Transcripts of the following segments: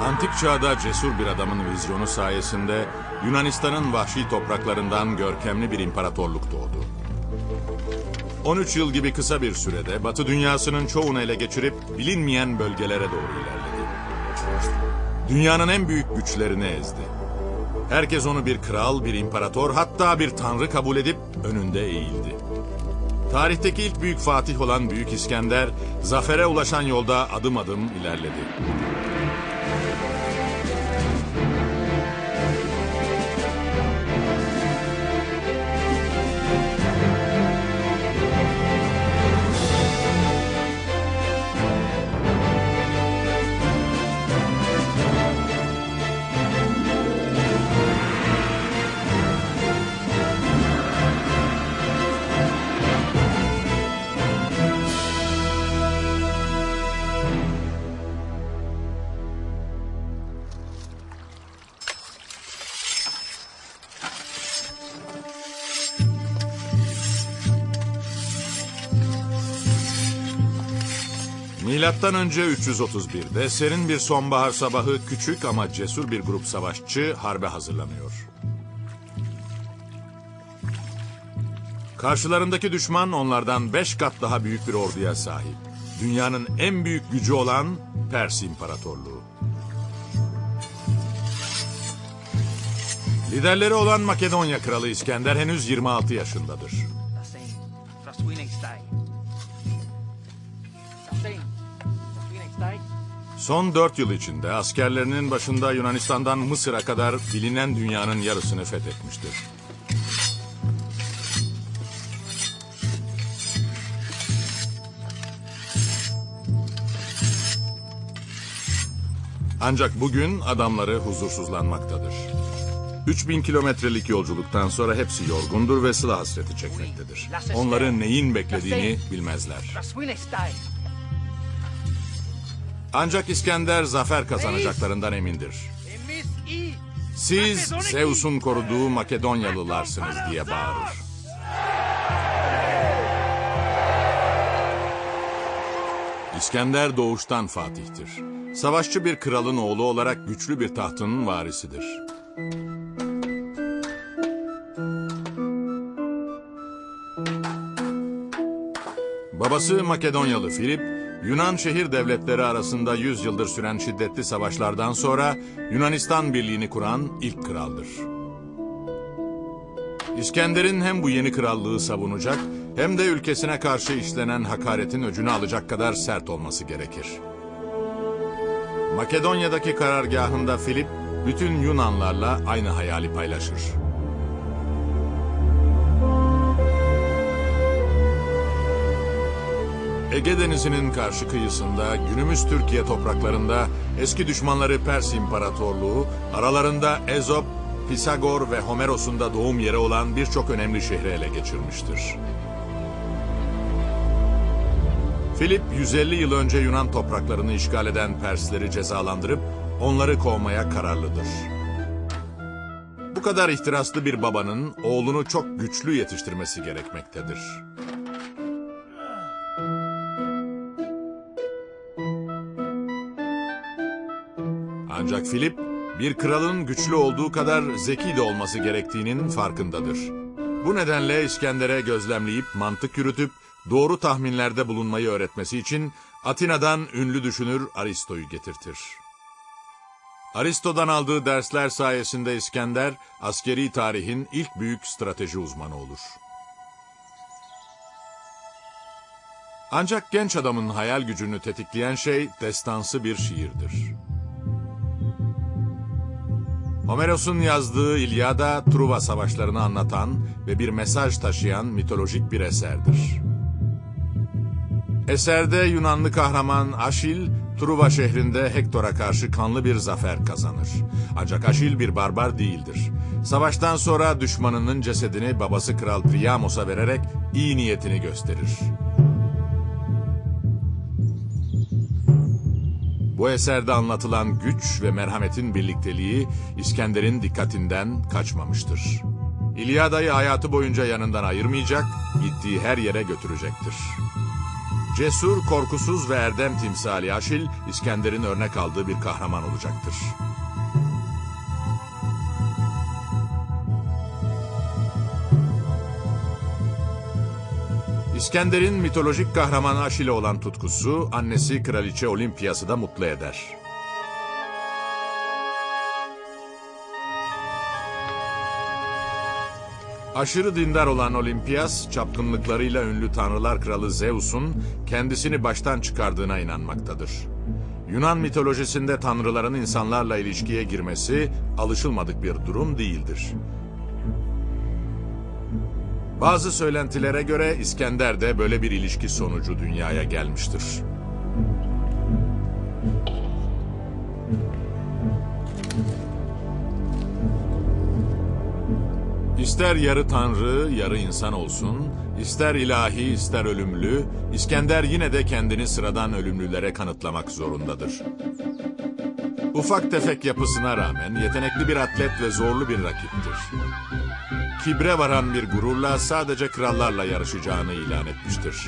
Antik çağda cesur bir adamın vizyonu sayesinde Yunanistan'ın vahşi topraklarından görkemli bir imparatorluk doğdu. 13 yıl gibi kısa bir sürede Batı dünyasının çoğunu ele geçirip bilinmeyen bölgelere doğru ilerledi. Dünyanın en büyük güçlerini ezdi. Herkes onu bir kral, bir imparator, hatta bir tanrı kabul edip önünde eğildi. Tarihteki ilk büyük fatih olan Büyük İskender, zafere ulaşan yolda adım adım ilerledi. Milattan önce 331'de serin bir sonbahar sabahı küçük ama cesur bir grup savaşçı harbe hazırlanıyor. Karşılarındaki düşman onlardan beş kat daha büyük bir orduya sahip. Dünyanın en büyük gücü olan Pers İmparatorluğu. Liderleri olan Makedonya Kralı İskender henüz 26 yaşındadır. Son dört yıl içinde askerlerinin başında Yunanistan'dan Mısır'a kadar bilinen dünyanın yarısını fethetmiştir. Ancak bugün adamları huzursuzlanmaktadır. 3000 kilometrelik yolculuktan sonra hepsi yorgundur ve sıla hasreti çekmektedir. Onları neyin beklediğini bilmezler. Ancak İskender zafer kazanacaklarından emindir. Siz Zeus'un koruduğu Makedonyalılarsınız diye bağırır. İskender doğuştan fatihtir. Savaşçı bir kralın oğlu olarak güçlü bir tahtının varisidir. Babası Makedonyalı Filip, Yunan şehir devletleri arasında 100 yıldır süren şiddetli savaşlardan sonra Yunanistan birliğini kuran ilk kraldır. İskender'in hem bu yeni krallığı savunacak hem de ülkesine karşı işlenen hakaretin öcünü alacak kadar sert olması gerekir. Makedonya'daki karargahında Filip bütün Yunanlarla aynı hayali paylaşır. Ege Denizi'nin karşı kıyısında, günümüz Türkiye topraklarında eski düşmanları Pers İmparatorluğu, aralarında Ezop, Pisagor ve Homeros'un da doğum yeri olan birçok önemli şehri ele geçirmiştir. Filip 150 yıl önce Yunan topraklarını işgal eden Persleri cezalandırıp onları kovmaya kararlıdır. Bu kadar ihtiraslı bir babanın oğlunu çok güçlü yetiştirmesi gerekmektedir. Ancak Filip bir kralın güçlü olduğu kadar zeki de olması gerektiğinin farkındadır. Bu nedenle İskender'e gözlemleyip mantık yürütüp doğru tahminlerde bulunmayı öğretmesi için Atina'dan ünlü düşünür Aristo'yu getirtir. Aristo'dan aldığı dersler sayesinde İskender askeri tarihin ilk büyük strateji uzmanı olur. Ancak genç adamın hayal gücünü tetikleyen şey destansı bir şiirdir. Homeros'un yazdığı İlyada, Truva savaşlarını anlatan ve bir mesaj taşıyan mitolojik bir eserdir. Eserde Yunanlı kahraman Aşil, Truva şehrinde Hektor'a karşı kanlı bir zafer kazanır. Ancak Aşil bir barbar değildir. Savaştan sonra düşmanının cesedini babası Kral Priamos'a vererek iyi niyetini gösterir. Bu eserde anlatılan güç ve merhametin birlikteliği İskender'in dikkatinden kaçmamıştır. İlyada'yı hayatı boyunca yanından ayırmayacak, gittiği her yere götürecektir. Cesur, korkusuz ve erdem timsali Aşil, İskender'in örnek aldığı bir kahraman olacaktır. İskender'in mitolojik kahraman Aşil'e olan tutkusu, annesi Kraliçe Olimpiyas'ı da mutlu eder. Aşırı dindar olan Olimpiyas, çapkınlıklarıyla ünlü tanrılar kralı Zeus'un kendisini baştan çıkardığına inanmaktadır. Yunan mitolojisinde tanrıların insanlarla ilişkiye girmesi alışılmadık bir durum değildir. Bazı söylentilere göre İskender de böyle bir ilişki sonucu dünyaya gelmiştir. İster yarı tanrı, yarı insan olsun, ister ilahi, ister ölümlü, İskender yine de kendini sıradan ölümlülere kanıtlamak zorundadır. Ufak tefek yapısına rağmen yetenekli bir atlet ve zorlu bir rakiptir. Kibre varan bir gururla sadece krallarla yarışacağını ilan etmiştir.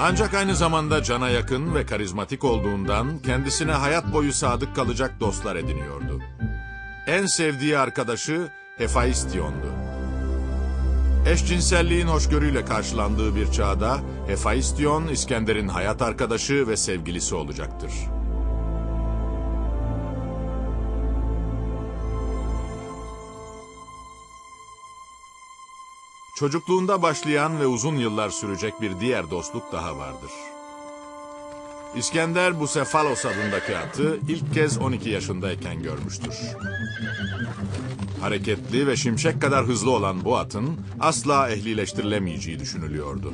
Ancak aynı zamanda cana yakın ve karizmatik olduğundan kendisine hayat boyu sadık kalacak dostlar ediniyordu. En sevdiği arkadaşı Hephaistion'du. Eşcinselliğin hoşgörüyle karşılandığı bir çağda Hephaistion İskender'in hayat arkadaşı ve sevgilisi olacaktır. Çocukluğunda başlayan ve uzun yıllar sürecek bir diğer dostluk daha vardır. İskender Bucephalos adındaki atı ilk kez 12 yaşındayken görmüştür. Hareketli ve şimşek kadar hızlı olan bu atın asla ehlileştirilemeyeceği düşünülüyordu.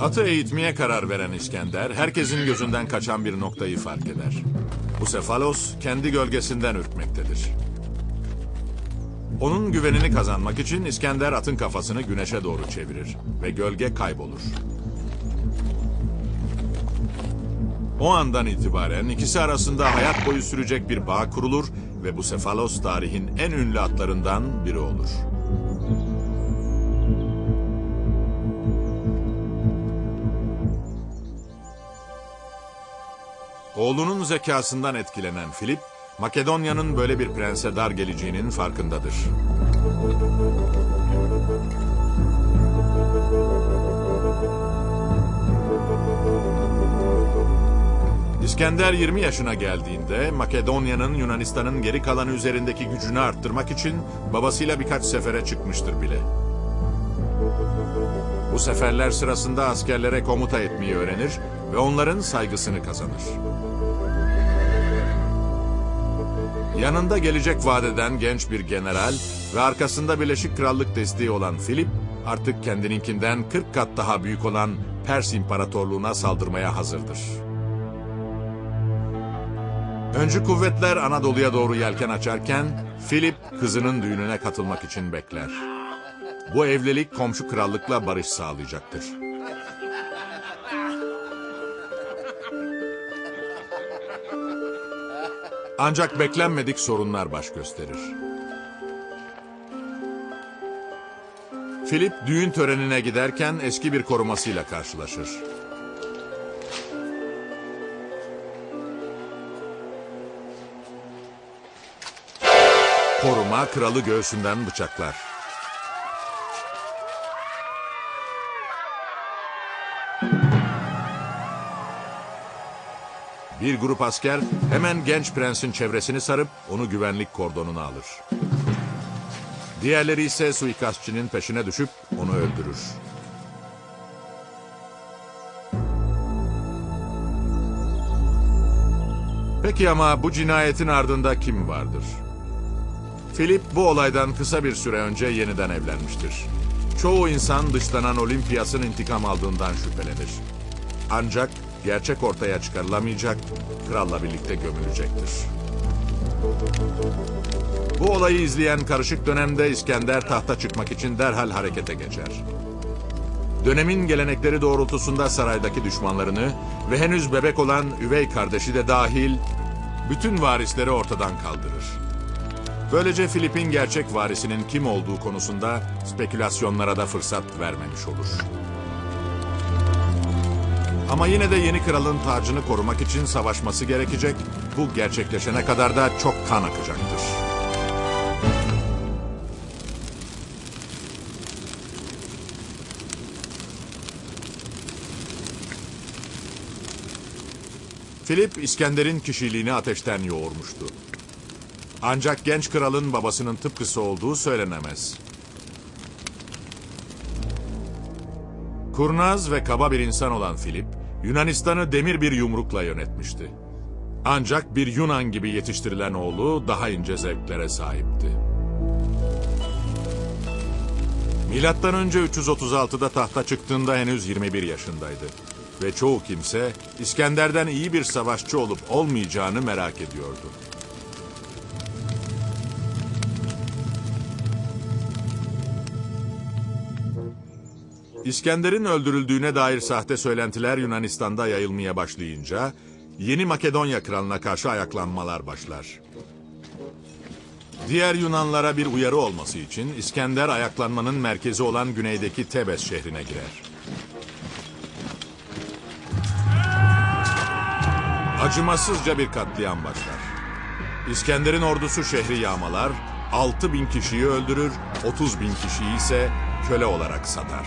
Atı eğitmeye karar veren İskender, herkesin gözünden kaçan bir noktayı fark eder. Bu kendi gölgesinden ürkmektedir. Onun güvenini kazanmak için İskender atın kafasını güneşe doğru çevirir ve gölge kaybolur. O andan itibaren ikisi arasında hayat boyu sürecek bir bağ kurulur ve bu tarihin en ünlü atlarından biri olur. Oğlunun zekasından etkilenen Filip, Makedonya'nın böyle bir prense dar geleceğinin farkındadır. İskender 20 yaşına geldiğinde Makedonya'nın Yunanistan'ın geri kalanı üzerindeki gücünü arttırmak için babasıyla birkaç sefere çıkmıştır bile. Bu seferler sırasında askerlere komuta etmeyi öğrenir ve onların saygısını kazanır. Yanında gelecek vadeden genç bir general ve arkasında Birleşik Krallık desteği olan Filip, artık kendininkinden 40 kat daha büyük olan Pers İmparatorluğu'na saldırmaya hazırdır. Öncü kuvvetler Anadolu'ya doğru yelken açarken, Filip kızının düğününe katılmak için bekler. Bu evlilik komşu krallıkla barış sağlayacaktır. Ancak beklenmedik sorunlar baş gösterir. Philip düğün törenine giderken eski bir korumasıyla karşılaşır. Koruma kralı göğsünden bıçaklar. Bir grup asker hemen genç prensin çevresini sarıp onu güvenlik kordonuna alır. Diğerleri ise suikastçının peşine düşüp onu öldürür. Peki ama bu cinayetin ardında kim vardır? Philip bu olaydan kısa bir süre önce yeniden evlenmiştir. Çoğu insan dışlanan Olimpiyas'ın intikam aldığından şüphelenir. Ancak gerçek ortaya çıkarılamayacak, kralla birlikte gömülecektir. Bu olayı izleyen karışık dönemde İskender tahta çıkmak için derhal harekete geçer. Dönemin gelenekleri doğrultusunda saraydaki düşmanlarını ve henüz bebek olan üvey kardeşi de dahil bütün varisleri ortadan kaldırır. Böylece Filip'in gerçek varisinin kim olduğu konusunda spekülasyonlara da fırsat vermemiş olur. Ama yine de yeni kralın tacını korumak için savaşması gerekecek. Bu gerçekleşene kadar da çok kan akacaktır. Filip İskender'in kişiliğini ateşten yoğurmuştu. Ancak genç kralın babasının tıpkısı olduğu söylenemez. Kurnaz ve kaba bir insan olan Filip, Yunanistan'ı demir bir yumrukla yönetmişti. Ancak bir Yunan gibi yetiştirilen oğlu daha ince zevklere sahipti. Milattan önce 336'da tahta çıktığında henüz 21 yaşındaydı. Ve çoğu kimse İskender'den iyi bir savaşçı olup olmayacağını merak ediyordu. İskender'in öldürüldüğüne dair sahte söylentiler Yunanistan'da yayılmaya başlayınca yeni Makedonya kralına karşı ayaklanmalar başlar. Diğer Yunanlara bir uyarı olması için İskender ayaklanmanın merkezi olan güneydeki Tebes şehrine girer. Acımasızca bir katliam başlar. İskender'in ordusu şehri yağmalar, 6 bin kişiyi öldürür, 30 bin kişiyi ise köle olarak satar.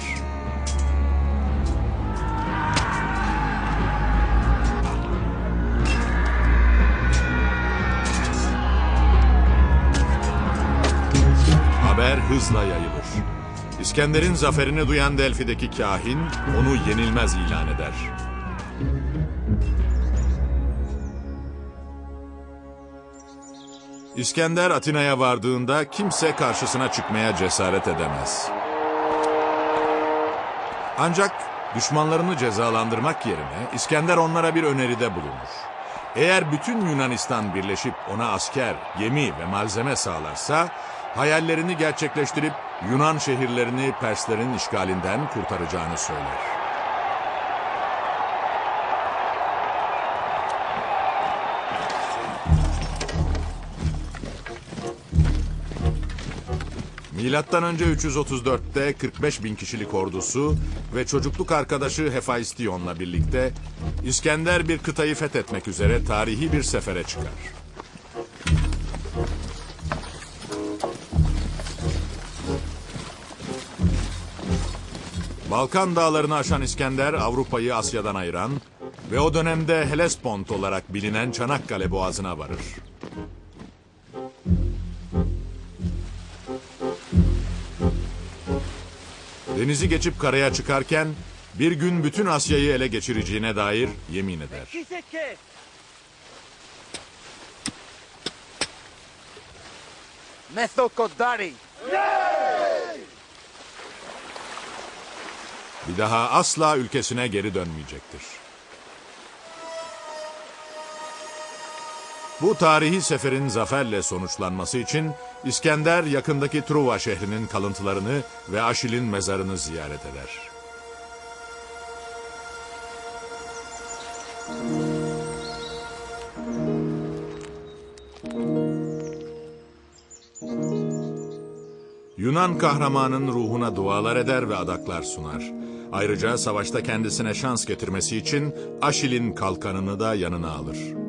Hızla yayılır. İskender'in zaferini duyan Delfi'deki kahin onu yenilmez ilan eder. İskender Atina'ya vardığında kimse karşısına çıkmaya cesaret edemez. Ancak düşmanlarını cezalandırmak yerine İskender onlara bir öneride bulunur. Eğer bütün Yunanistan birleşip ona asker, gemi ve malzeme sağlarsa hayallerini gerçekleştirip Yunan şehirlerini Perslerin işgalinden kurtaracağını söyler. Milattan önce 334'te 45 bin kişilik ordusu ve çocukluk arkadaşı Hefaistion'la birlikte İskender bir kıtayı fethetmek üzere tarihi bir sefere çıkar. Balkan dağlarını aşan İskender Avrupa'yı Asya'dan ayıran ve o dönemde Hellespont olarak bilinen Çanakkale Boğazı'na varır. Denizi geçip karaya çıkarken bir gün bütün Asya'yı ele geçireceğine dair yemin eder. Qui c'est Bir daha asla ülkesine geri dönmeyecektir. Bu tarihi seferin zaferle sonuçlanması için İskender yakındaki Truva şehrinin kalıntılarını ve Aşil'in mezarını ziyaret eder. Yunan kahramanın ruhuna dualar eder ve adaklar sunar. Ayrıca savaşta kendisine şans getirmesi için Aşil'in kalkanını da yanına alır.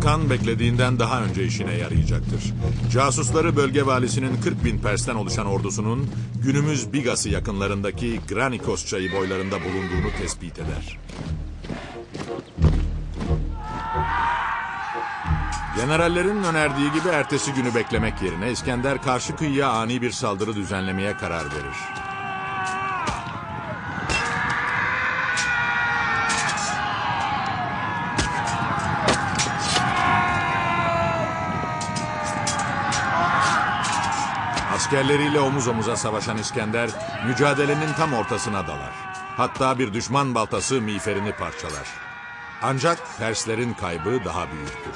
Kalkan beklediğinden daha önce işine yarayacaktır. Casusları bölge valisinin 40 bin Pers'ten oluşan ordusunun günümüz Bigas'ı yakınlarındaki Granikos çayı boylarında bulunduğunu tespit eder. Generallerin önerdiği gibi ertesi günü beklemek yerine İskender karşı kıyıya ani bir saldırı düzenlemeye karar verir. Askerleriyle omuz omuza savaşan İskender mücadelenin tam ortasına dalar. Hatta bir düşman baltası miğferini parçalar. Ancak Perslerin kaybı daha büyüktür.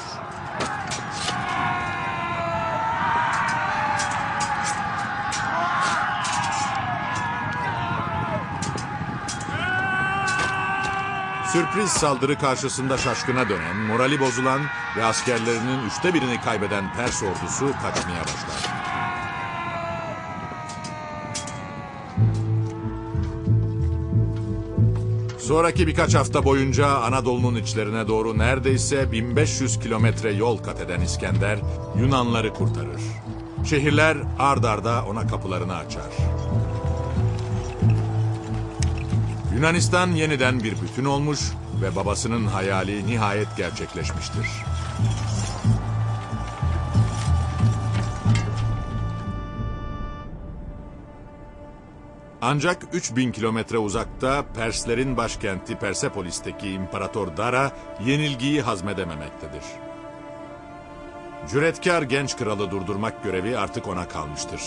Sürpriz saldırı karşısında şaşkına dönen, morali bozulan ve askerlerinin üçte birini kaybeden Pers ordusu kaçmaya başlar. Sonraki birkaç hafta boyunca Anadolu'nun içlerine doğru neredeyse 1500 kilometre yol kat eden İskender Yunanları kurtarır. Şehirler ard arda ona kapılarını açar. Yunanistan yeniden bir bütün olmuş ve babasının hayali nihayet gerçekleşmiştir. Ancak 3000 kilometre uzakta Perslerin başkenti Persepolis'teki İmparator Dara yenilgiyi hazmedememektedir. Cüretkar genç kralı durdurmak görevi artık ona kalmıştır.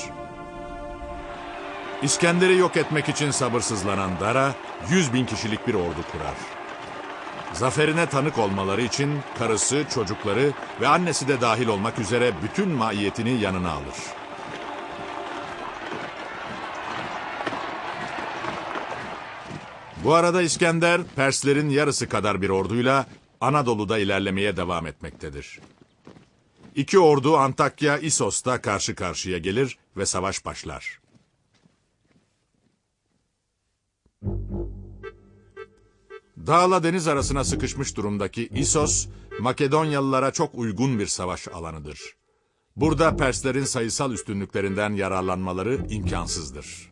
İskender'i yok etmek için sabırsızlanan Dara, 100 bin kişilik bir ordu kurar. Zaferine tanık olmaları için karısı, çocukları ve annesi de dahil olmak üzere bütün maiyetini yanına alır. Bu arada İskender, Perslerin yarısı kadar bir orduyla Anadolu'da ilerlemeye devam etmektedir. İki ordu Antakya, İsos'ta karşı karşıya gelir ve savaş başlar. Dağla deniz arasına sıkışmış durumdaki İsos, Makedonyalılara çok uygun bir savaş alanıdır. Burada Perslerin sayısal üstünlüklerinden yararlanmaları imkansızdır.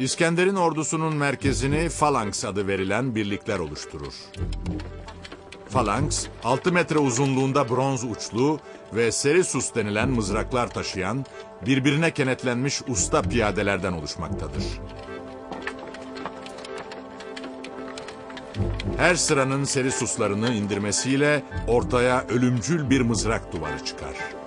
İskender'in ordusunun merkezini Phalanx adı verilen birlikler oluşturur. Phalanx, 6 metre uzunluğunda bronz uçlu ve serisus denilen mızraklar taşıyan, birbirine kenetlenmiş usta piyadelerden oluşmaktadır. Her sıranın serisuslarını indirmesiyle ortaya ölümcül bir mızrak duvarı çıkar.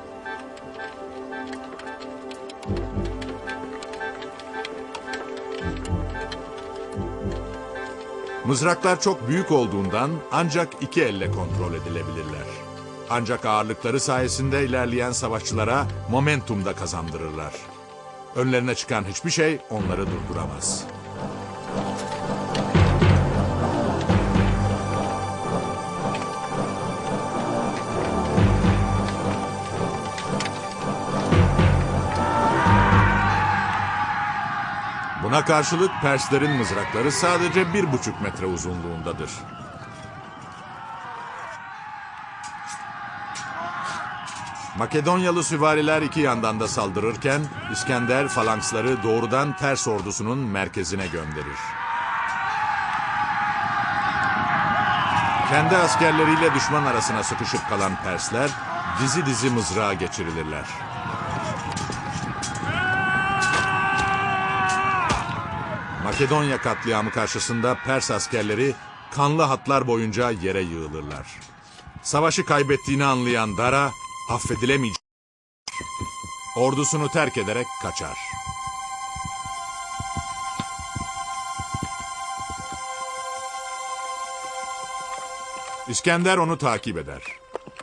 Mızraklar çok büyük olduğundan ancak iki elle kontrol edilebilirler. Ancak ağırlıkları sayesinde ilerleyen savaşçılara momentum da kazandırırlar. Önlerine çıkan hiçbir şey onları durduramaz. Buna karşılık Perslerin mızrakları sadece bir buçuk metre uzunluğundadır. Makedonyalı süvariler iki yandan da saldırırken İskender falanksları doğrudan Pers ordusunun merkezine gönderir. Kendi askerleriyle düşman arasına sıkışıp kalan Persler dizi dizi mızrağa geçirilirler. Makedonya katliamı karşısında Pers askerleri kanlı hatlar boyunca yere yığılırlar. Savaşı kaybettiğini anlayan Dara affedilemeyecek ordusunu terk ederek kaçar. İskender onu takip eder.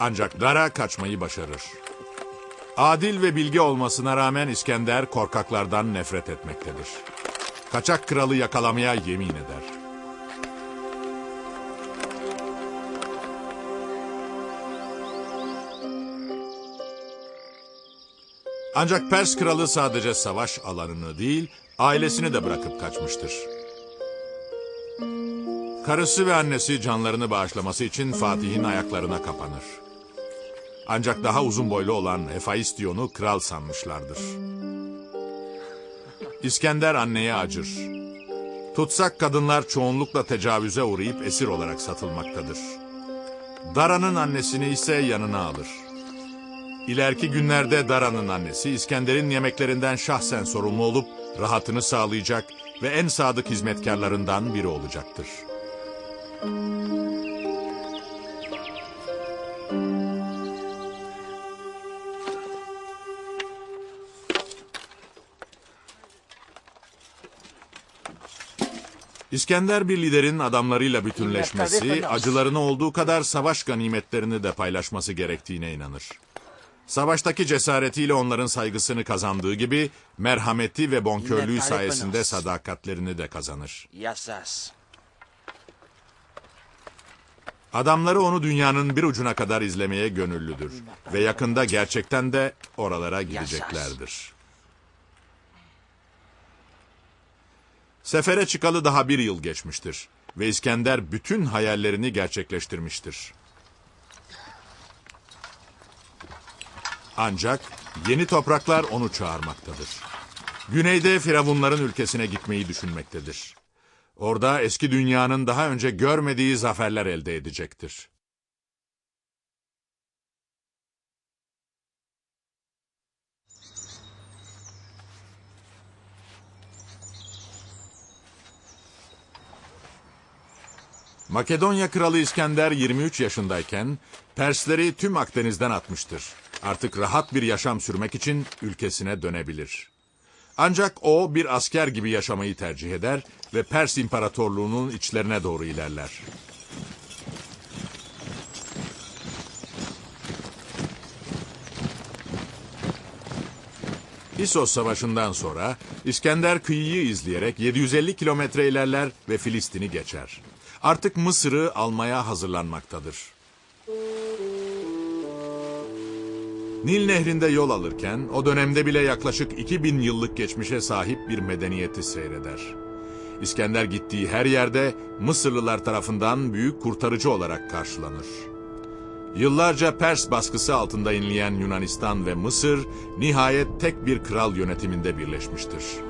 Ancak Dara kaçmayı başarır. Adil ve bilgi olmasına rağmen İskender korkaklardan nefret etmektedir. Kaçak kralı yakalamaya yemin eder. Ancak Pers kralı sadece savaş alanını değil, ailesini de bırakıp kaçmıştır. Karısı ve annesi canlarını bağışlaması için Fatih'in ayaklarına kapanır. Ancak daha uzun boylu olan Hefaistion'u kral sanmışlardır. İskender anneye acır. Tutsak kadınlar çoğunlukla tecavüze uğrayıp esir olarak satılmaktadır. Dara'nın annesini ise yanına alır. İleriki günlerde Dara'nın annesi İskender'in yemeklerinden şahsen sorumlu olup rahatını sağlayacak ve en sadık hizmetkarlarından biri olacaktır. İskender bir liderin adamlarıyla bütünleşmesi, acılarını olduğu kadar savaş ganimetlerini de paylaşması gerektiğine inanır. Savaştaki cesaretiyle onların saygısını kazandığı gibi, merhameti ve bonkörlüğü sayesinde sadakatlerini de kazanır. Adamları onu dünyanın bir ucuna kadar izlemeye gönüllüdür ve yakında gerçekten de oralara gideceklerdir. Sefere çıkalı daha bir yıl geçmiştir ve İskender bütün hayallerini gerçekleştirmiştir. Ancak yeni topraklar onu çağırmaktadır. Güneyde Firavunların ülkesine gitmeyi düşünmektedir. Orada eski dünyanın daha önce görmediği zaferler elde edecektir. Makedonya kralı İskender 23 yaşındayken Persleri tüm Akdeniz'den atmıştır. Artık rahat bir yaşam sürmek için ülkesine dönebilir. Ancak o bir asker gibi yaşamayı tercih eder ve Pers İmparatorluğu'nun içlerine doğru ilerler. İsos Savaşı'ndan sonra İskender kıyıyı izleyerek 750 kilometre ilerler ve Filistin'i geçer. Artık Mısır'ı almaya hazırlanmaktadır. Nil Nehri'nde yol alırken o dönemde bile yaklaşık 2000 yıllık geçmişe sahip bir medeniyeti seyreder. İskender gittiği her yerde Mısırlılar tarafından büyük kurtarıcı olarak karşılanır. Yıllarca Pers baskısı altında inleyen Yunanistan ve Mısır nihayet tek bir kral yönetiminde birleşmiştir.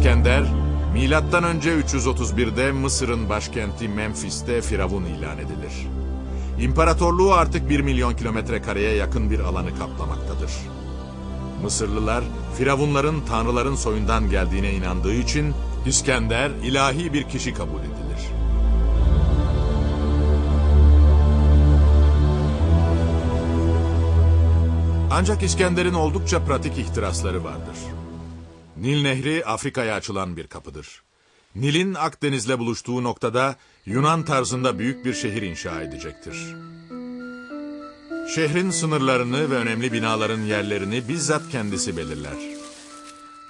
İskender, milattan önce 331'de Mısır'ın başkenti Memphis'te Firavun ilan edilir. İmparatorluğu artık 1 milyon kilometre kareye yakın bir alanı kaplamaktadır. Mısırlılar, Firavunların tanrıların soyundan geldiğine inandığı için İskender ilahi bir kişi kabul edilir. Ancak İskender'in oldukça pratik ihtirasları vardır. Nil Nehri Afrika'ya açılan bir kapıdır. Nil'in Akdeniz'le buluştuğu noktada Yunan tarzında büyük bir şehir inşa edecektir. Şehrin sınırlarını ve önemli binaların yerlerini bizzat kendisi belirler.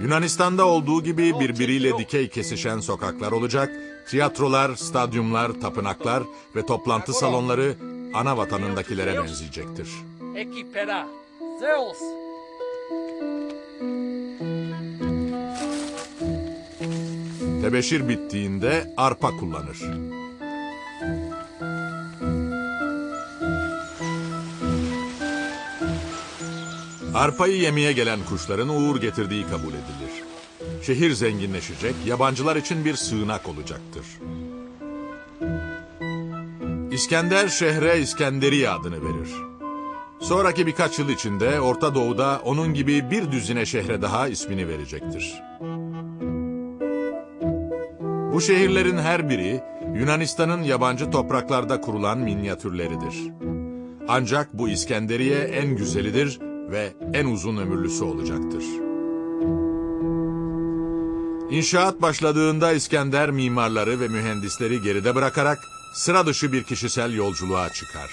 Yunanistan'da olduğu gibi birbiriyle dikey kesişen sokaklar olacak, tiyatrolar, stadyumlar, tapınaklar ve toplantı salonları ana vatanındakilere benzeyecektir. Ekipera. Zeus. Tebeşir bittiğinde arpa kullanır. Arpayı yemeye gelen kuşların uğur getirdiği kabul edilir. Şehir zenginleşecek, yabancılar için bir sığınak olacaktır. İskender şehre İskenderiye adını verir. Sonraki birkaç yıl içinde Orta Doğu'da onun gibi bir düzine şehre daha ismini verecektir. Bu şehirlerin her biri Yunanistan'ın yabancı topraklarda kurulan minyatürleridir. Ancak bu İskenderiye en güzelidir ve en uzun ömürlüsü olacaktır. İnşaat başladığında İskender mimarları ve mühendisleri geride bırakarak sıra dışı bir kişisel yolculuğa çıkar.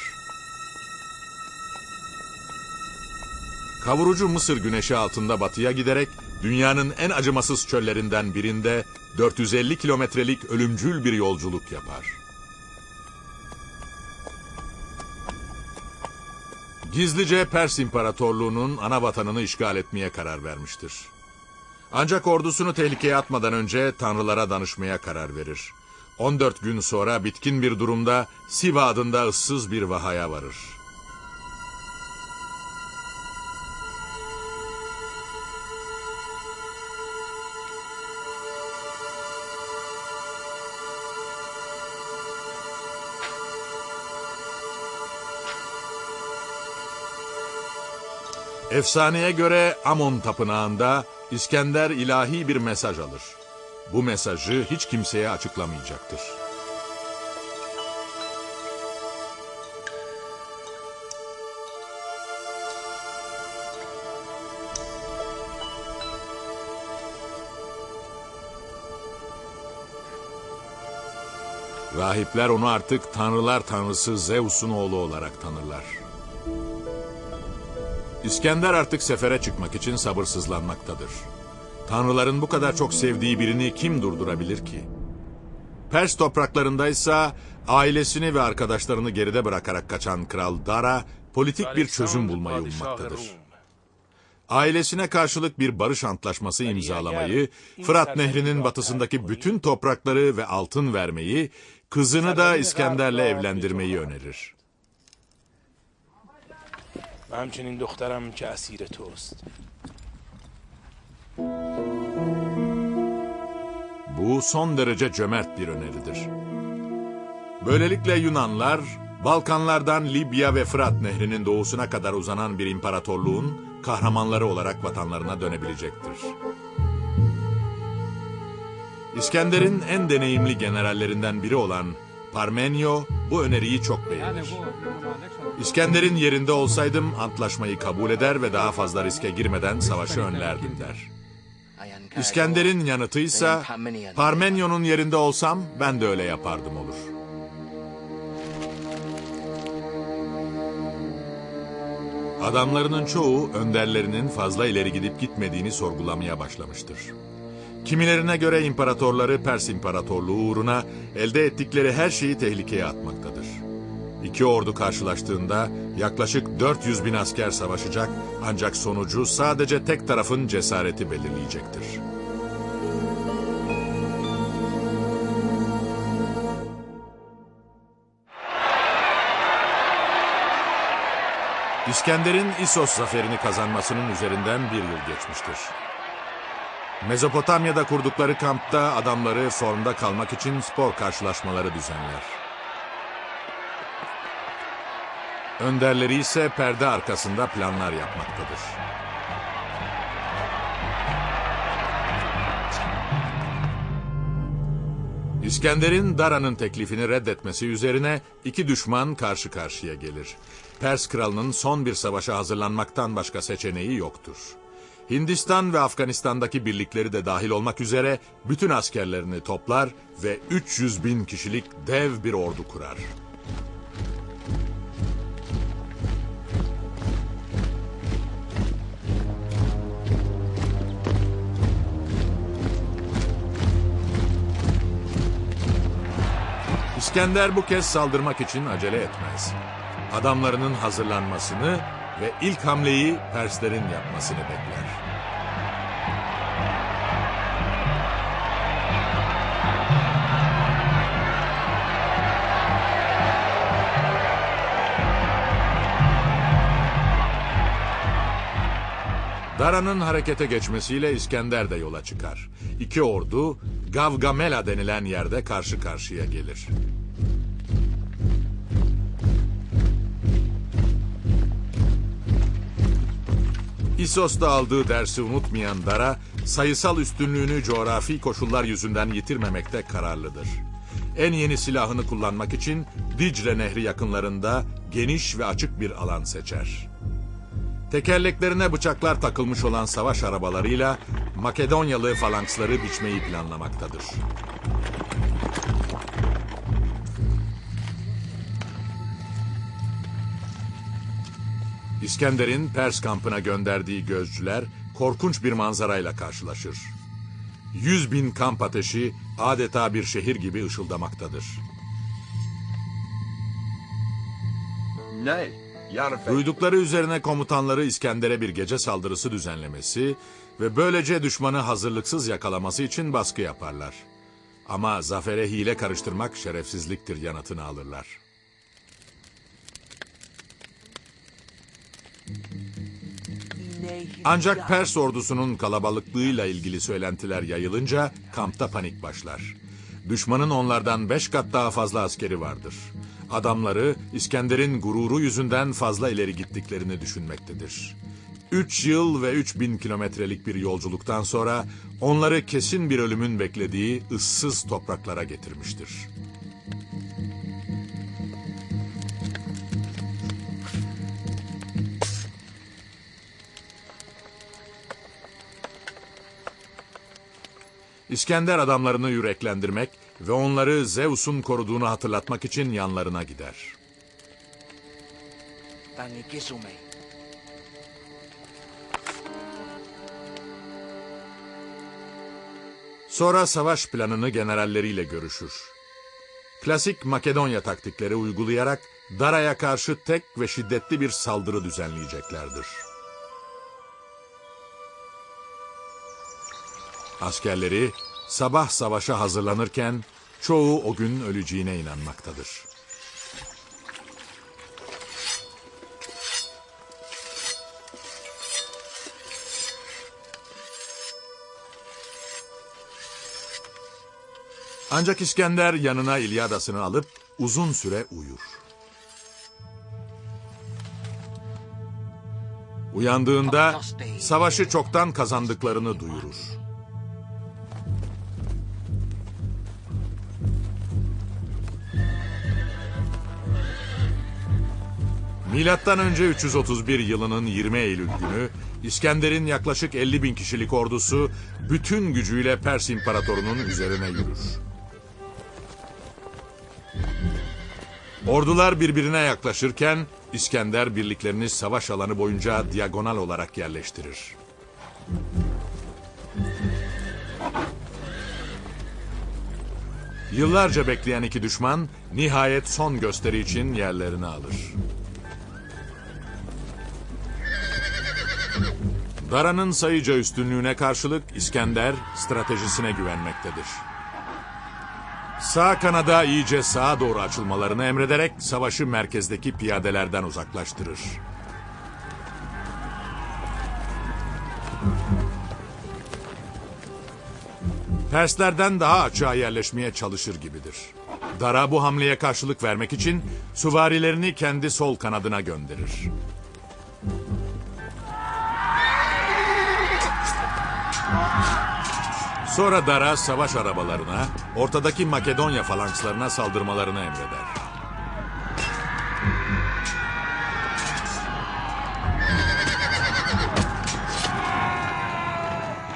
Kavurucu Mısır güneşi altında batıya giderek dünyanın en acımasız çöllerinden birinde 450 kilometrelik ölümcül bir yolculuk yapar. Gizlice Pers İmparatorluğu'nun ana vatanını işgal etmeye karar vermiştir. Ancak ordusunu tehlikeye atmadan önce tanrılara danışmaya karar verir. 14 gün sonra bitkin bir durumda Siva adında ıssız bir vahaya varır. Efsaneye göre Amon tapınağında İskender ilahi bir mesaj alır. Bu mesajı hiç kimseye açıklamayacaktır. Rahipler onu artık tanrılar tanrısı Zeus'un oğlu olarak tanırlar. İskender artık sefere çıkmak için sabırsızlanmaktadır. Tanrıların bu kadar çok sevdiği birini kim durdurabilir ki? Pers topraklarındaysa ailesini ve arkadaşlarını geride bırakarak kaçan Kral Dara politik bir çözüm bulmayı ummaktadır. Ailesine karşılık bir barış antlaşması imzalamayı, Fırat Nehri'nin batısındaki bütün toprakları ve altın vermeyi, kızını da İskender'le evlendirmeyi önerir. و همچنین دخترم که اسیر توست Bu son derece cömert bir öneridir. Böylelikle Yunanlar, Balkanlardan Libya ve Fırat Nehri'nin doğusuna kadar uzanan bir imparatorluğun kahramanları olarak vatanlarına dönebilecektir. İskender'in en deneyimli generallerinden biri olan Parmenio bu öneriyi çok beğenir. İskender'in yerinde olsaydım antlaşmayı kabul eder ve daha fazla riske girmeden savaşı önlerdim der. İskender'in yanıtıysa Parmenio'nun yerinde olsam ben de öyle yapardım olur. Adamlarının çoğu önderlerinin fazla ileri gidip gitmediğini sorgulamaya başlamıştır. Kimilerine göre imparatorları Pers İmparatorluğu uğruna elde ettikleri her şeyi tehlikeye atmaktadır. İki ordu karşılaştığında yaklaşık 400 bin asker savaşacak ancak sonucu sadece tek tarafın cesareti belirleyecektir. İskender'in İsos zaferini kazanmasının üzerinden bir yıl geçmiştir. Mezopotamya'da kurdukları kampta adamları formda kalmak için spor karşılaşmaları düzenler. Önderleri ise perde arkasında planlar yapmaktadır. İskender'in Dara'nın teklifini reddetmesi üzerine iki düşman karşı karşıya gelir. Pers kralının son bir savaşa hazırlanmaktan başka seçeneği yoktur. Hindistan ve Afganistan'daki birlikleri de dahil olmak üzere bütün askerlerini toplar ve 300 bin kişilik dev bir ordu kurar. İskender bu kez saldırmak için acele etmez. Adamlarının hazırlanmasını ve ilk hamleyi Perslerin yapmasını bekler. Dara'nın harekete geçmesiyle İskender de yola çıkar. İki ordu Gavgamela denilen yerde karşı karşıya gelir. İsos'ta aldığı dersi unutmayan Dara, sayısal üstünlüğünü coğrafi koşullar yüzünden yitirmemekte kararlıdır. En yeni silahını kullanmak için Dicle Nehri yakınlarında geniş ve açık bir alan seçer. Tekerleklerine bıçaklar takılmış olan savaş arabalarıyla Makedonyalı falanksları biçmeyi planlamaktadır. İskender'in Pers kampına gönderdiği gözcüler korkunç bir manzarayla karşılaşır. Yüz bin kamp ateşi adeta bir şehir gibi ışıldamaktadır. Järnfeld. Duydukları üzerine komutanları İskender'e bir gece saldırısı düzenlemesi ve böylece düşmanı hazırlıksız yakalaması için baskı yaparlar. Ama zafere hile karıştırmak şerefsizliktir yanıtını alırlar. Ancak Pers ordusunun kalabalıklığıyla ilgili söylentiler yayılınca kampta panik başlar. Düşmanın onlardan beş kat daha fazla askeri vardır. Adamları İskender'in gururu yüzünden fazla ileri gittiklerini düşünmektedir. 3 yıl ve 3000 kilometrelik bir yolculuktan sonra onları kesin bir ölümün beklediği ıssız topraklara getirmiştir. İskender adamlarını yüreklendirmek ve onları Zeus'un koruduğunu hatırlatmak için yanlarına gider. Sonra savaş planını generalleriyle görüşür. Klasik Makedonya taktikleri uygulayarak Dara'ya karşı tek ve şiddetli bir saldırı düzenleyeceklerdir. Askerleri sabah savaşa hazırlanırken çoğu o gün öleceğine inanmaktadır. Ancak İskender yanına İlyadas'ını alıp uzun süre uyur. Uyandığında savaşı çoktan kazandıklarını duyurur. Milattan önce 331 yılının 20 Eylül günü İskender'in yaklaşık 50 bin kişilik ordusu bütün gücüyle Pers İmparatoru'nun üzerine yürür. Ordular birbirine yaklaşırken İskender birliklerini savaş alanı boyunca diagonal olarak yerleştirir. Yıllarca bekleyen iki düşman nihayet son gösteri için yerlerini alır. Dara'nın sayıca üstünlüğüne karşılık İskender stratejisine güvenmektedir. Sağ kanada iyice sağa doğru açılmalarını emrederek savaşı merkezdeki piyadelerden uzaklaştırır. Perslerden daha açığa yerleşmeye çalışır gibidir. Dara bu hamleye karşılık vermek için süvarilerini kendi sol kanadına gönderir. Sonra Dara savaş arabalarına, ortadaki Makedonya falankslarına saldırmalarını emreder.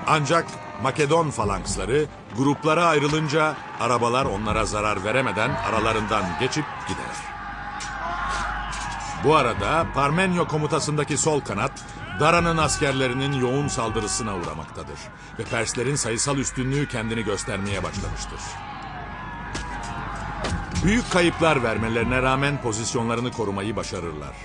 Ancak Makedon falanksları gruplara ayrılınca arabalar onlara zarar veremeden aralarından geçip. Bu arada Parmenyo komutasındaki sol kanat Dara'nın askerlerinin yoğun saldırısına uğramaktadır ve Perslerin sayısal üstünlüğü kendini göstermeye başlamıştır. Büyük kayıplar vermelerine rağmen pozisyonlarını korumayı başarırlar.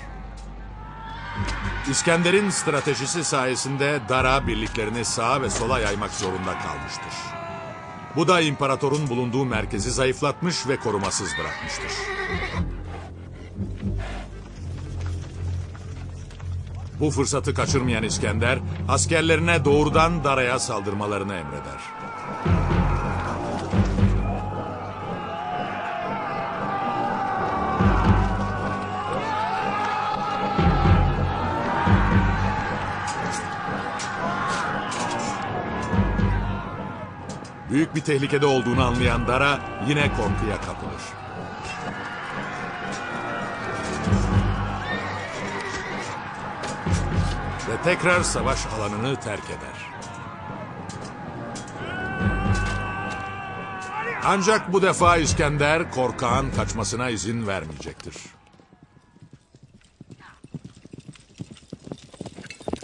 İskender'in stratejisi sayesinde Dara birliklerini sağa ve sola yaymak zorunda kalmıştır. Bu da imparatorun bulunduğu merkezi zayıflatmış ve korumasız bırakmıştır. Bu fırsatı kaçırmayan İskender, askerlerine doğrudan Dara'ya saldırmalarını emreder. Büyük bir tehlikede olduğunu anlayan Dara yine korkuya kapılır. Ve tekrar savaş alanını terk eder. Ancak bu defa İskender korkağın kaçmasına izin vermeyecektir.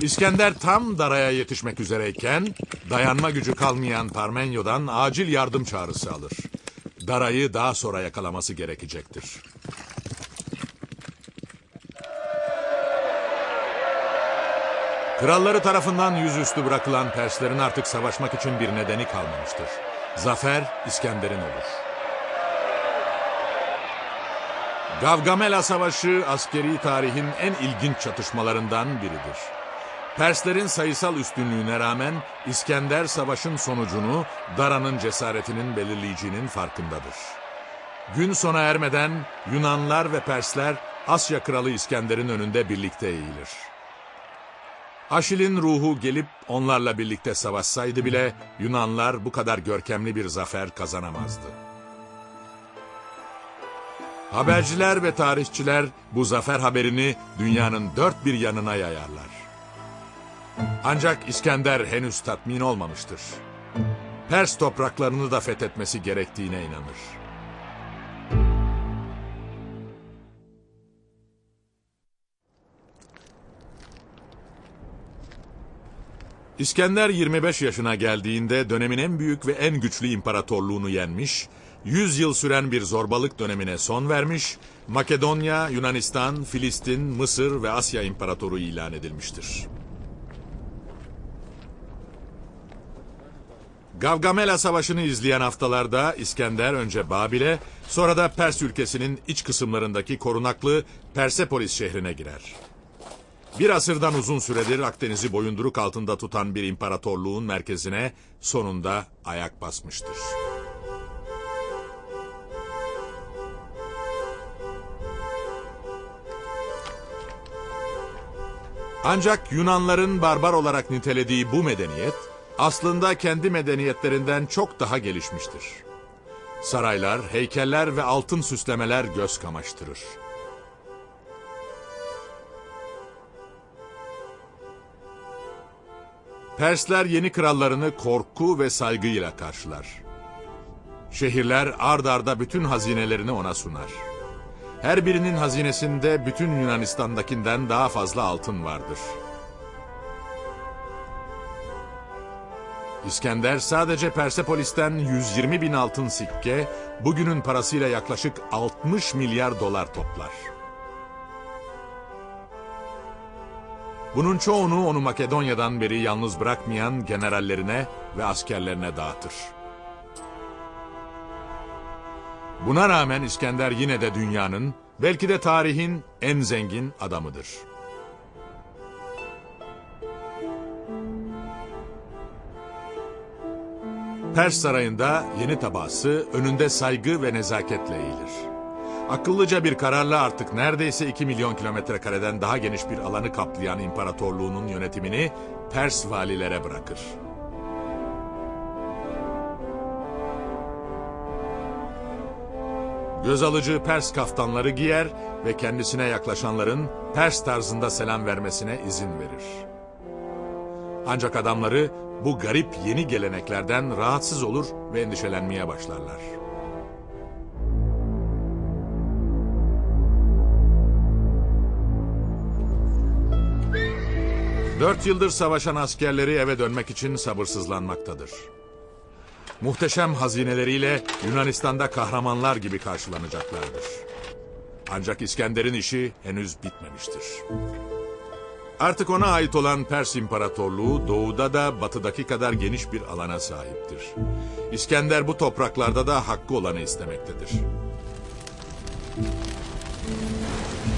İskender tam Dara'ya yetişmek üzereyken dayanma gücü kalmayan Parmenyo'dan acil yardım çağrısı alır. Dara'yı daha sonra yakalaması gerekecektir. Kralları tarafından yüzüstü bırakılan Perslerin artık savaşmak için bir nedeni kalmamıştır. Zafer İskender'in olur. Gavgamela Savaşı askeri tarihin en ilginç çatışmalarından biridir. Perslerin sayısal üstünlüğüne rağmen İskender savaşın sonucunu Dara'nın cesaretinin belirleyeceğinin farkındadır. Gün sona ermeden Yunanlar ve Persler Asya kralı İskender'in önünde birlikte eğilir. Aşil'in ruhu gelip onlarla birlikte savaşsaydı bile Yunanlar bu kadar görkemli bir zafer kazanamazdı. Haberciler ve tarihçiler bu zafer haberini dünyanın dört bir yanına yayarlar. Ancak İskender henüz tatmin olmamıştır. Pers topraklarını da fethetmesi gerektiğine inanır. İskender 25 yaşına geldiğinde dönemin en büyük ve en güçlü imparatorluğunu yenmiş, 100 yıl süren bir zorbalık dönemine son vermiş, Makedonya, Yunanistan, Filistin, Mısır ve Asya imparatoru ilan edilmiştir. Gavgamela Savaşı'nı izleyen haftalarda İskender önce Babil'e, sonra da Pers ülkesinin iç kısımlarındaki korunaklı Persepolis şehrine girer. Bir asırdan uzun süredir Akdeniz'i boyunduruk altında tutan bir imparatorluğun merkezine sonunda ayak basmıştır. Ancak Yunanların barbar olarak nitelediği bu medeniyet aslında kendi medeniyetlerinden çok daha gelişmiştir. Saraylar, heykeller ve altın süslemeler göz kamaştırır. Persler yeni krallarını korku ve saygıyla karşılar. Şehirler ard arda bütün hazinelerini ona sunar. Her birinin hazinesinde bütün Yunanistan'dakinden daha fazla altın vardır. İskender sadece Persepolis'ten 120 bin altın sikke, bugünün parasıyla yaklaşık 60 milyar dolar toplar. Bunun çoğunu onu Makedonya'dan beri yalnız bırakmayan generallerine ve askerlerine dağıtır. Buna rağmen İskender yine de dünyanın, belki de tarihin en zengin adamıdır. Pers sarayında yeni tabası önünde saygı ve nezaketle eğilir. Akıllıca bir kararla artık neredeyse 2 milyon kilometre kareden daha geniş bir alanı kaplayan imparatorluğunun yönetimini Pers valilere bırakır. Göz alıcı Pers kaftanları giyer ve kendisine yaklaşanların Pers tarzında selam vermesine izin verir. Ancak adamları bu garip yeni geleneklerden rahatsız olur ve endişelenmeye başlarlar. Dört yıldır savaşan askerleri eve dönmek için sabırsızlanmaktadır. Muhteşem hazineleriyle Yunanistan'da kahramanlar gibi karşılanacaklardır. Ancak İskender'in işi henüz bitmemiştir. Artık ona ait olan Pers İmparatorluğu doğuda da batıdaki kadar geniş bir alana sahiptir. İskender bu topraklarda da hakkı olanı istemektedir.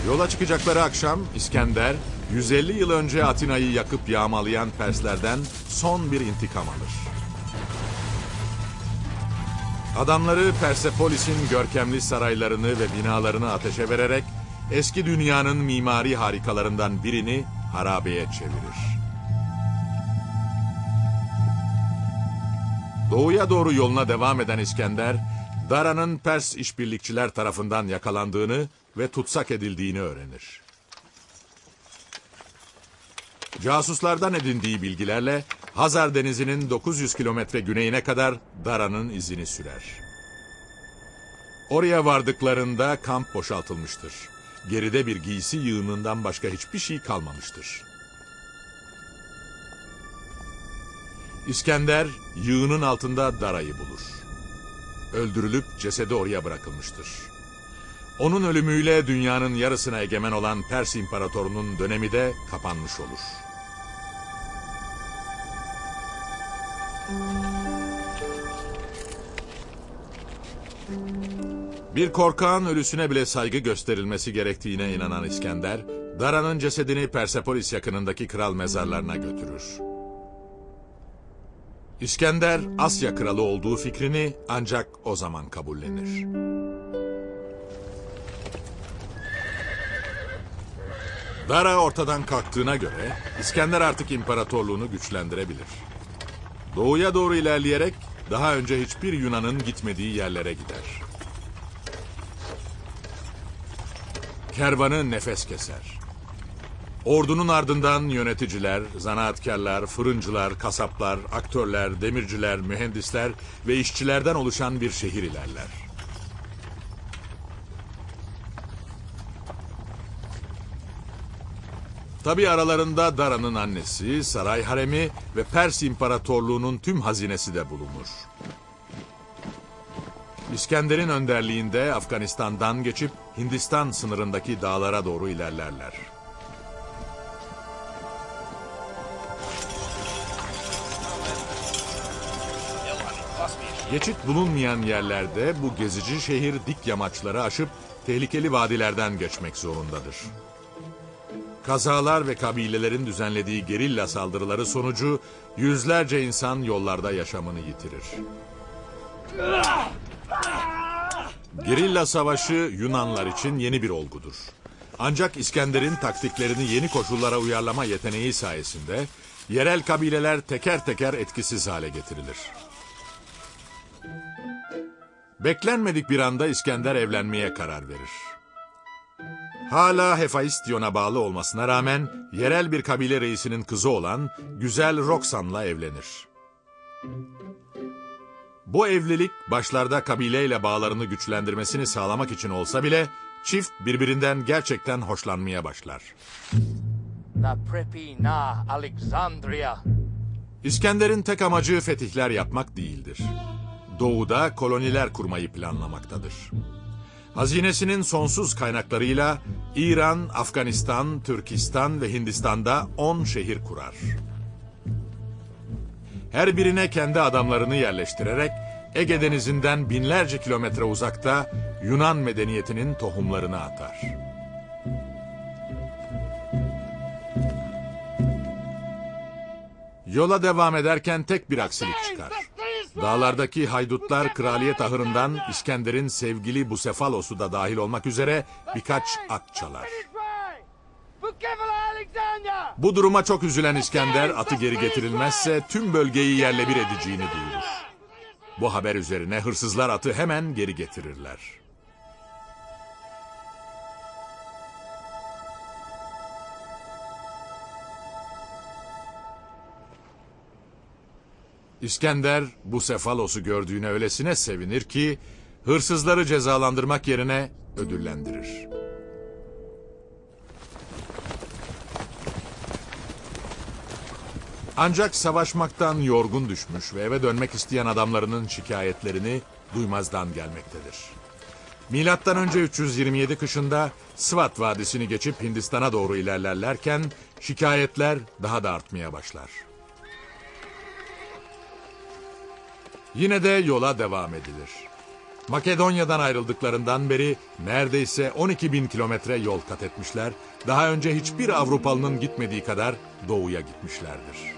Yola çıkacakları akşam İskender 150 yıl önce Atina'yı yakıp yağmalayan Perslerden son bir intikam alır. Adamları Persepolis'in görkemli saraylarını ve binalarını ateşe vererek eski dünyanın mimari harikalarından birini harabeye çevirir. Doğuya doğru yoluna devam eden İskender, Dara'nın Pers işbirlikçiler tarafından yakalandığını ve tutsak edildiğini öğrenir. Casuslardan edindiği bilgilerle Hazar Denizi'nin 900 kilometre güneyine kadar Dara'nın izini sürer. Oraya vardıklarında kamp boşaltılmıştır. Geride bir giysi yığınından başka hiçbir şey kalmamıştır. İskender yığının altında Dara'yı bulur. Öldürülüp cesedi oraya bırakılmıştır. Onun ölümüyle dünyanın yarısına egemen olan Pers İmparatorunun dönemi de kapanmış olur. Bir korkağın ölüsüne bile saygı gösterilmesi gerektiğine inanan İskender, Dara'nın cesedini Persepolis yakınındaki kral mezarlarına götürür. İskender, Asya kralı olduğu fikrini ancak o zaman kabullenir. Dara ortadan kalktığına göre İskender artık imparatorluğunu güçlendirebilir. Doğuya doğru ilerleyerek daha önce hiçbir Yunan'ın gitmediği yerlere gider. Kervanı nefes keser. Ordunun ardından yöneticiler, zanaatkarlar, fırıncılar, kasaplar, aktörler, demirciler, mühendisler ve işçilerden oluşan bir şehir ilerler. Tabi aralarında Dara'nın annesi, saray haremi ve Pers İmparatorluğu'nun tüm hazinesi de bulunur. İskender'in önderliğinde Afganistan'dan geçip Hindistan sınırındaki dağlara doğru ilerlerler. Geçit bulunmayan yerlerde bu gezici şehir dik yamaçları aşıp tehlikeli vadilerden geçmek zorundadır. Kazalar ve kabilelerin düzenlediği gerilla saldırıları sonucu yüzlerce insan yollarda yaşamını yitirir. Gerilla savaşı Yunanlar için yeni bir olgudur. Ancak İskender'in taktiklerini yeni koşullara uyarlama yeteneği sayesinde yerel kabileler teker teker etkisiz hale getirilir. Beklenmedik bir anda İskender evlenmeye karar verir. Hala Hefaistion'a bağlı olmasına rağmen yerel bir kabile reisinin kızı olan güzel Roxan'la evlenir. Bu evlilik başlarda kabileyle bağlarını güçlendirmesini sağlamak için olsa bile çift birbirinden gerçekten hoşlanmaya başlar. Na prepi na Alexandria. İskender'in tek amacı fetihler yapmak değildir. Doğuda koloniler kurmayı planlamaktadır. Hazinesinin sonsuz kaynaklarıyla İran, Afganistan, Türkistan ve Hindistan'da 10 şehir kurar. Her birine kendi adamlarını yerleştirerek Ege Denizi'nden binlerce kilometre uzakta Yunan medeniyetinin tohumlarını atar. Yola devam ederken tek bir aksilik çıkar. Dağlardaki haydutlar kraliyet ahırından İskender'in sevgili Busefalos'u da dahil olmak üzere birkaç at çalar. Bu duruma çok üzülen İskender atı geri getirilmezse tüm bölgeyi yerle bir edeceğini duyurur. Bu haber üzerine hırsızlar atı hemen geri getirirler. İskender bu Sefalos'u gördüğüne öylesine sevinir ki hırsızları cezalandırmak yerine ödüllendirir. Ancak savaşmaktan yorgun düşmüş ve eve dönmek isteyen adamlarının şikayetlerini duymazdan gelmektedir. Milattan önce 327 kışında Sıvat Vadisi'ni geçip Hindistan'a doğru ilerlerlerken şikayetler daha da artmaya başlar. Yine de yola devam edilir. Makedonya'dan ayrıldıklarından beri neredeyse 12 bin kilometre yol kat etmişler. Daha önce hiçbir Avrupalının gitmediği kadar doğuya gitmişlerdir.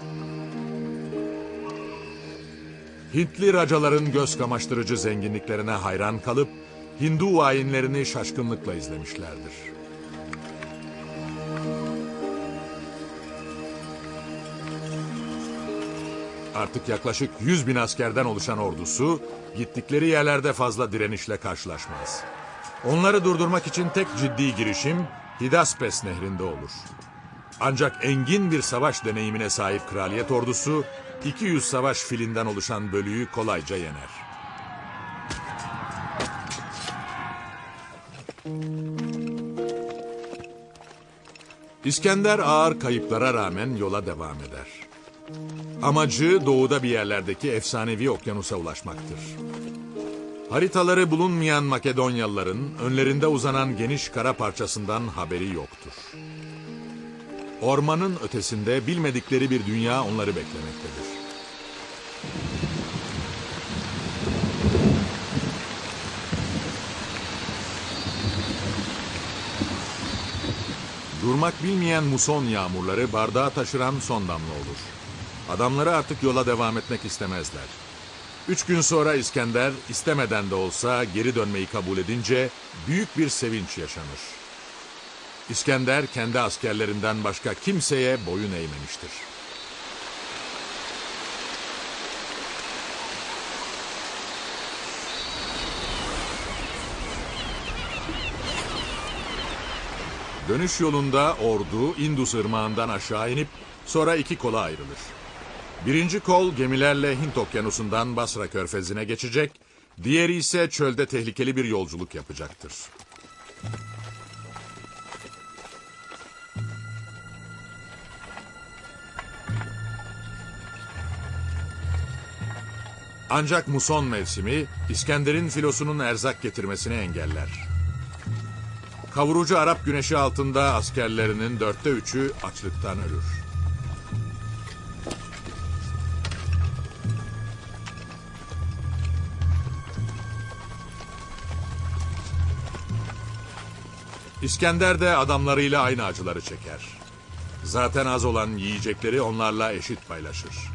Hintli racaların göz kamaştırıcı zenginliklerine hayran kalıp Hindu ayinlerini şaşkınlıkla izlemişlerdir. Artık yaklaşık 100 bin askerden oluşan ordusu gittikleri yerlerde fazla direnişle karşılaşmaz. Onları durdurmak için tek ciddi girişim Hidaspes nehrinde olur. Ancak engin bir savaş deneyimine sahip kraliyet ordusu 200 savaş filinden oluşan bölüğü kolayca yener. İskender ağır kayıplara rağmen yola devam eder. Amacı doğuda bir yerlerdeki efsanevi okyanusa ulaşmaktır. Haritaları bulunmayan Makedonyalıların önlerinde uzanan geniş kara parçasından haberi yoktur. Ormanın ötesinde bilmedikleri bir dünya onları beklemektedir. Durmak bilmeyen muson yağmurları bardağa taşıran son damla olur. Adamları artık yola devam etmek istemezler. Üç gün sonra İskender istemeden de olsa geri dönmeyi kabul edince büyük bir sevinç yaşanır. İskender kendi askerlerinden başka kimseye boyun eğmemiştir. Dönüş yolunda ordu Indus ırmağından aşağı inip sonra iki kola ayrılır. Birinci kol gemilerle Hint okyanusundan Basra körfezine geçecek, diğeri ise çölde tehlikeli bir yolculuk yapacaktır. Ancak muson mevsimi İskender'in filosunun erzak getirmesini engeller. Kavurucu Arap güneşi altında askerlerinin dörtte üçü açlıktan ölür. İskender de adamlarıyla aynı acıları çeker. Zaten az olan yiyecekleri onlarla eşit paylaşır.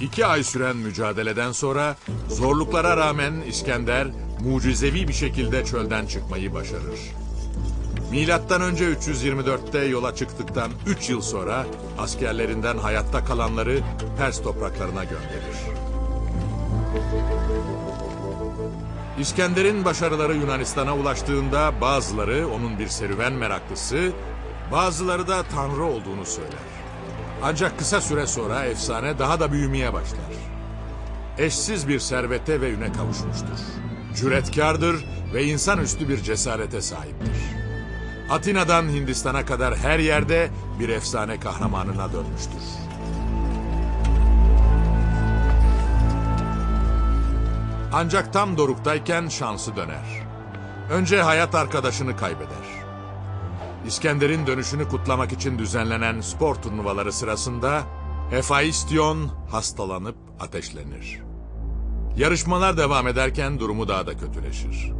İki ay süren mücadeleden sonra zorluklara rağmen İskender mucizevi bir şekilde çölden çıkmayı başarır. Milattan önce 324'te yola çıktıktan 3 yıl sonra askerlerinden hayatta kalanları Pers topraklarına gönderir. İskender'in başarıları Yunanistan'a ulaştığında bazıları onun bir serüven meraklısı, bazıları da tanrı olduğunu söyler. Ancak kısa süre sonra efsane daha da büyümeye başlar. Eşsiz bir servete ve üne kavuşmuştur. Cüretkardır ve insanüstü bir cesarete sahiptir. Atina'dan Hindistan'a kadar her yerde bir efsane kahramanına dönmüştür. Ancak tam doruktayken şansı döner. Önce hayat arkadaşını kaybeder. İskender'in dönüşünü kutlamak için düzenlenen spor turnuvaları sırasında Hefaistion hastalanıp ateşlenir. Yarışmalar devam ederken durumu daha da kötüleşir.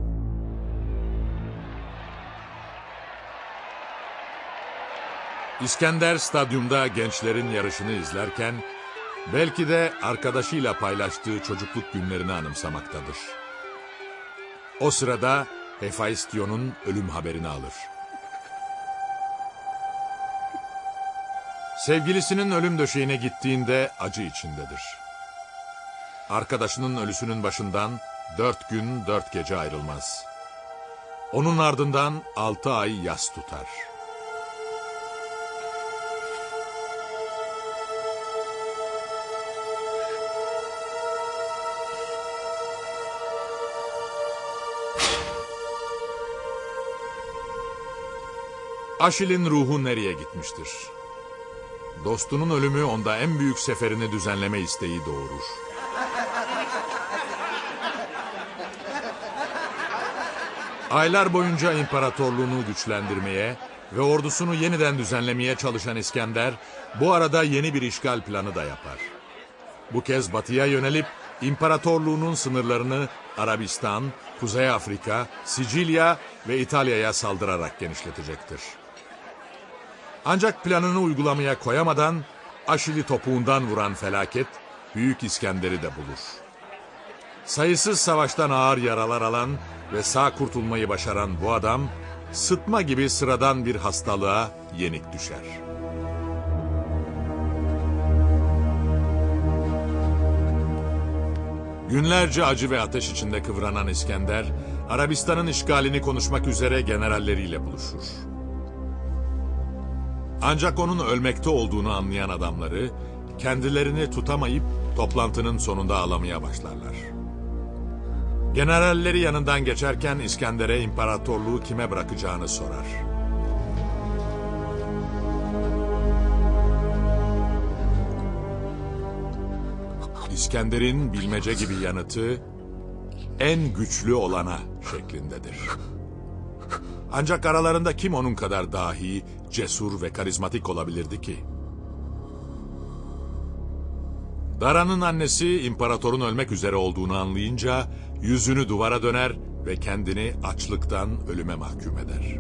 İskender stadyumda gençlerin yarışını izlerken belki de arkadaşıyla paylaştığı çocukluk günlerini anımsamaktadır. O sırada Hefaistion'un ölüm haberini alır. Sevgilisinin ölüm döşeğine gittiğinde acı içindedir. Arkadaşının ölüsünün başından dört gün dört gece ayrılmaz. Onun ardından altı ay yas tutar. Aşil'in ruhu nereye gitmiştir? Dostunun ölümü onda en büyük seferini düzenleme isteği doğurur. Aylar boyunca imparatorluğunu güçlendirmeye ve ordusunu yeniden düzenlemeye çalışan İskender, bu arada yeni bir işgal planı da yapar. Bu kez batıya yönelip imparatorluğunun sınırlarını Arabistan, Kuzey Afrika, Sicilya ve İtalya'ya saldırarak genişletecektir. Ancak planını uygulamaya koyamadan Aşil'i topuğundan vuran felaket Büyük İskender'i de bulur. Sayısız savaştan ağır yaralar alan ve sağ kurtulmayı başaran bu adam sıtma gibi sıradan bir hastalığa yenik düşer. Günlerce acı ve ateş içinde kıvranan İskender, Arabistan'ın işgalini konuşmak üzere generalleriyle buluşur. Ancak onun ölmekte olduğunu anlayan adamları kendilerini tutamayıp toplantının sonunda ağlamaya başlarlar. Generalleri yanından geçerken İskender'e imparatorluğu kime bırakacağını sorar. İskender'in bilmece gibi yanıtı en güçlü olana şeklindedir. Ancak aralarında kim onun kadar dahi, cesur ve karizmatik olabilirdi ki? Dara'nın annesi imparatorun ölmek üzere olduğunu anlayınca yüzünü duvara döner ve kendini açlıktan ölüme mahkum eder.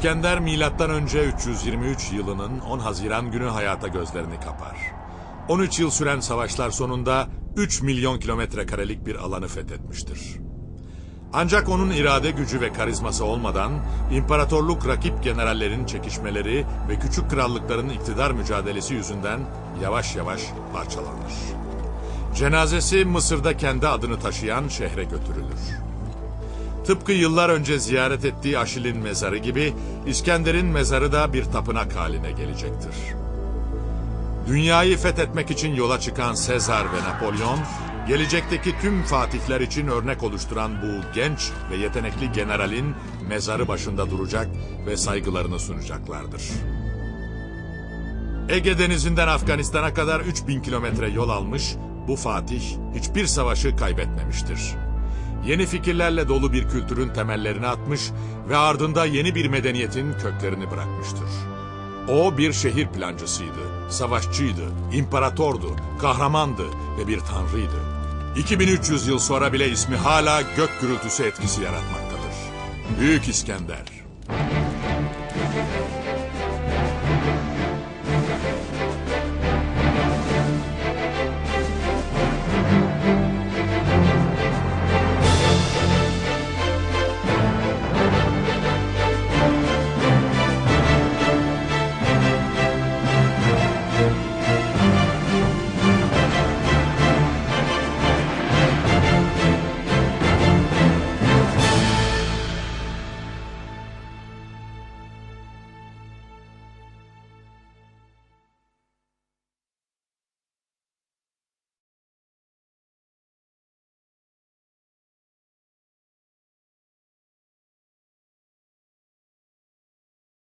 İskender milattan önce 323 yılının 10 Haziran günü hayata gözlerini kapar. 13 yıl süren savaşlar sonunda 3 milyon kilometre karelik bir alanı fethetmiştir. Ancak onun irade gücü ve karizması olmadan imparatorluk rakip generallerin çekişmeleri ve küçük krallıkların iktidar mücadelesi yüzünden yavaş yavaş parçalanır. Cenazesi Mısır'da kendi adını taşıyan şehre götürülür. Tıpkı yıllar önce ziyaret ettiği Aşil'in mezarı gibi İskender'in mezarı da bir tapınak haline gelecektir. Dünyayı fethetmek için yola çıkan Sezar ve Napolyon, gelecekteki tüm fatihler için örnek oluşturan bu genç ve yetenekli generalin mezarı başında duracak ve saygılarını sunacaklardır. Ege Denizi'nden Afganistan'a kadar 3000 kilometre yol almış, bu fatih hiçbir savaşı kaybetmemiştir. Yeni fikirlerle dolu bir kültürün temellerini atmış ve ardında yeni bir medeniyetin köklerini bırakmıştır. O bir şehir plancısıydı, savaşçıydı, imparatordu, kahramandı ve bir tanrıydı. 2300 yıl sonra bile ismi hala gök gürültüsü etkisi yaratmaktadır. Büyük İskender.